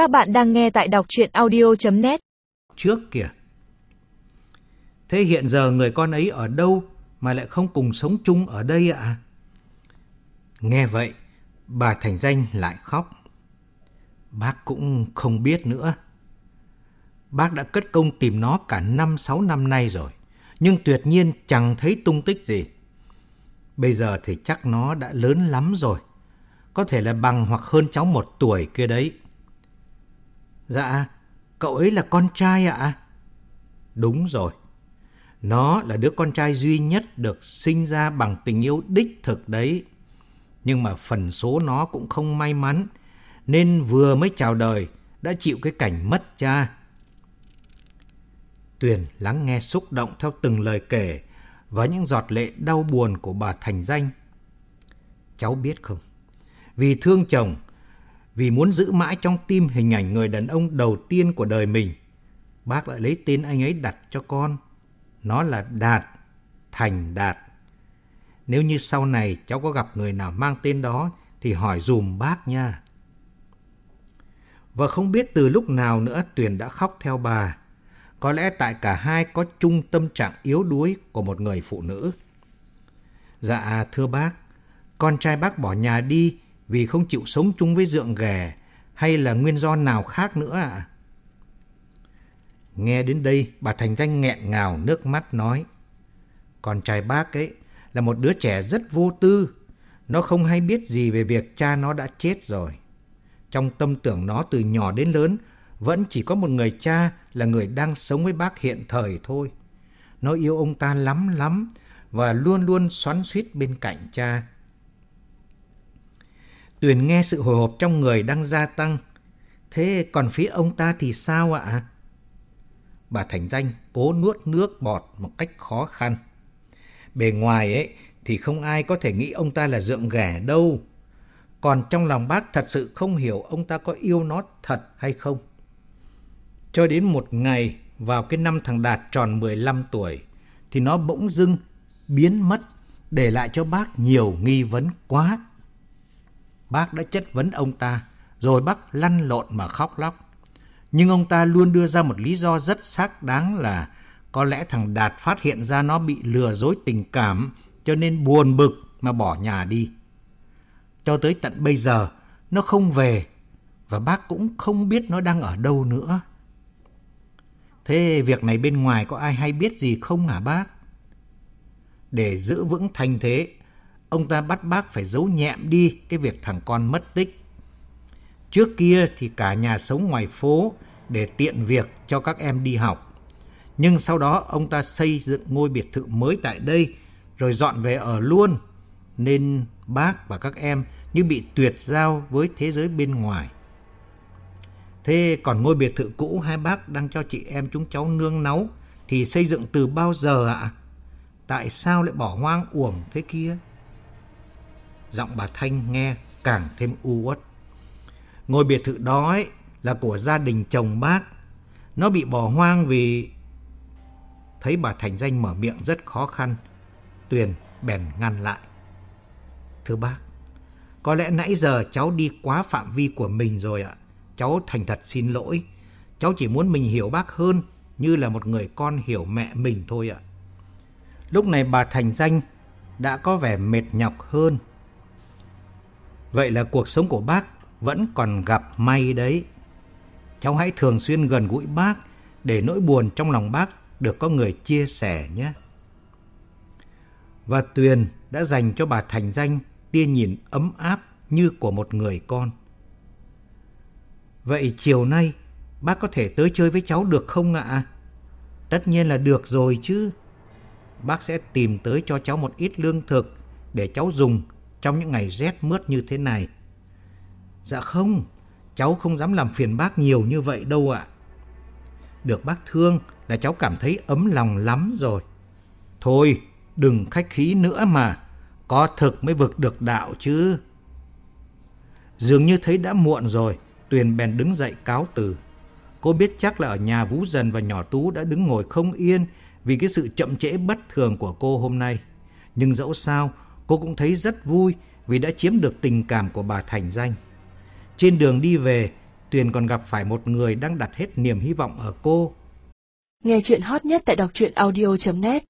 Các bạn đang nghe tại đọc chuyện audio.net Trước kìa. Thế hiện giờ người con ấy ở đâu mà lại không cùng sống chung ở đây ạ? Nghe vậy, bà Thành Danh lại khóc. Bác cũng không biết nữa. Bác đã cất công tìm nó cả năm sáu năm nay rồi, nhưng tuyệt nhiên chẳng thấy tung tích gì. Bây giờ thì chắc nó đã lớn lắm rồi, có thể là bằng hoặc hơn cháu một tuổi kia đấy. Dạ, cậu ấy là con trai ạ? Đúng rồi. Nó là đứa con trai duy nhất được sinh ra bằng tình yêu đích thực đấy. Nhưng mà phần số nó cũng không may mắn, nên vừa mới chào đời đã chịu cái cảnh mất cha. Tuyền lắng nghe xúc động theo từng lời kể và những giọt lệ đau buồn của bà Thành Danh. Cháu biết không, vì thương chồng, vì muốn giữ mãi trong tim hình ảnh người đàn ông đầu tiên của đời mình, bác lại lấy tên anh ấy đặt cho con. Nó là Đạt, Thành Đạt. Nếu như sau này cháu có gặp người nào mang tên đó thì hỏi dùm bác nha. Và không biết từ lúc nào nữa Tuyền đã khóc theo bà. Có lẽ tại cả hai có chung tâm trạng yếu đuối của một người phụ nữ. Dạ thưa bác, con trai bác bỏ nhà đi vì không chịu sống chung với dượng ghẻ hay là nguyên do nào khác nữa ạ? À? Nghe đến đây, bà Thành Danh nghẹn ngào nước mắt nói. Con trai bác ấy là một đứa trẻ rất vô tư. Nó không hay biết gì về việc cha nó đã chết rồi. Trong tâm tưởng nó từ nhỏ đến lớn, vẫn chỉ có một người cha là người đang sống với bác hiện thời thôi. Nó yêu ông ta lắm lắm và luôn luôn xoắn suýt bên cạnh cha. Tuyền nghe sự hồi hộp trong người đang gia tăng. Thế còn phía ông ta thì sao ạ? Bà Thành Danh cố nuốt nước bọt một cách khó khăn. Bề ngoài ấy, thì không ai có thể nghĩ ông ta là dượng ghẻ đâu. Còn trong lòng bác thật sự không hiểu ông ta có yêu nó thật hay không. Cho đến một ngày, vào cái năm thằng Đạt tròn 15 tuổi, thì nó bỗng dưng biến mất, để lại cho bác nhiều nghi vấn quá. Bác đã chất vấn ông ta rồi bác lăn lộn mà khóc lóc. Nhưng ông ta luôn đưa ra một lý do rất xác đáng là có lẽ thằng Đạt phát hiện ra nó bị lừa dối tình cảm cho nên buồn bực mà bỏ nhà đi. Cho tới tận bây giờ nó không về và bác cũng không biết nó đang ở đâu nữa. Thế việc này bên ngoài có ai hay biết gì không hả bác? Để giữ vững thành thế, ông ta bắt bác phải giấu nhẹm đi cái việc thằng con mất tích. Trước kia thì cả nhà sống ngoài phố để tiện việc cho các em đi học. Nhưng sau đó ông ta xây dựng ngôi biệt thự mới tại đây, rồi dọn về ở luôn. Nên bác và các em như bị tuyệt giao với thế giới bên ngoài. Thế còn ngôi biệt thự cũ hai bác đang cho chị em chúng cháu nương náu thì xây dựng từ bao giờ ạ? Tại sao lại bỏ hoang uổng thế kia? Giọng bà Thanh nghe càng thêm u uất. Ngôi biệt thự đó ấy, là của gia đình chồng bác. Nó bị bỏ hoang vì... Thấy bà Thành Danh mở miệng rất khó khăn. Tuyền bèn ngăn lại. Thưa bác, có lẽ nãy giờ cháu đi quá phạm vi của mình rồi ạ. Cháu thành thật xin lỗi. Cháu chỉ muốn mình hiểu bác hơn như là một người con hiểu mẹ mình thôi ạ. Lúc này bà Thành Danh đã có vẻ mệt nhọc hơn. Vậy là cuộc sống của bác vẫn còn gặp may đấy. Cháu hãy thường xuyên gần gũi bác để nỗi buồn trong lòng bác được có người chia sẻ nhé. Và Tuyền đã dành cho bà Thành Danh tia nhìn ấm áp như của một người con. Vậy chiều nay bác có thể tới chơi với cháu được không ạ? Tất nhiên là được rồi chứ. Bác sẽ tìm tới cho cháu một ít lương thực để cháu dùng trong những ngày rét mướt như thế này. Dạ không, cháu không dám làm phiền bác nhiều như vậy đâu ạ. Được bác thương là cháu cảm thấy ấm lòng lắm rồi. Thôi, đừng khách khí nữa mà, có thực mới vực được đạo chứ. Dường như thấy đã muộn rồi, Tuyền bèn đứng dậy cáo từ. Cô biết chắc là ở nhà Vũ Dần và nhỏ Tú đã đứng ngồi không yên vì cái sự chậm trễ bất thường của cô hôm nay. Nhưng dẫu sao, cô cũng thấy rất vui vì đã chiếm được tình cảm của bà Thành Danh. Trên đường đi về, Tuyền còn gặp phải một người đang đặt hết niềm hy vọng ở cô. Nghe chuyện hot nhất tại đọc truyện audio.net